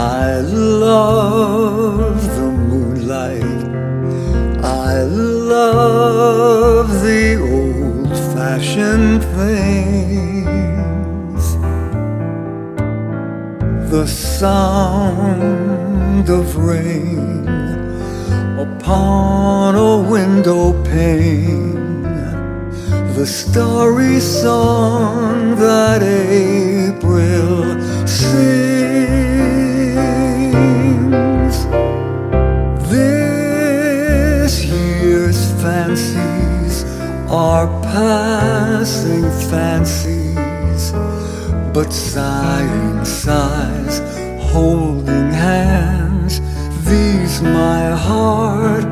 I love the moonlight. Love the old fashioned things. The sound of rain upon a window pane the starry song that April sings. Fancies are passing fancies, but sighing sighs, holding hands, these my heart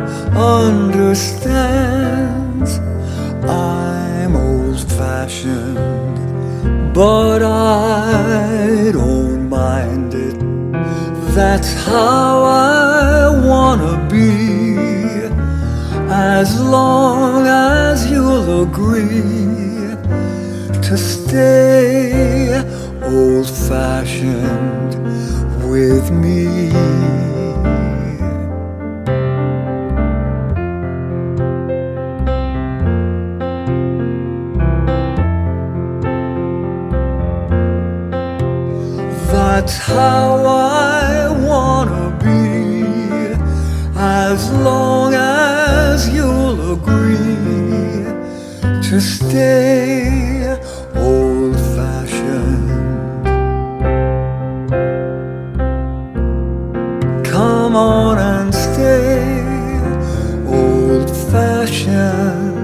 understands. I'm old fashioned, but I don't mind it. That's how I wanna be. As long as you'll agree to stay old fashioned with me. That's how I wanna be, as long agree to stay old fashioned. Come on and stay old fashioned.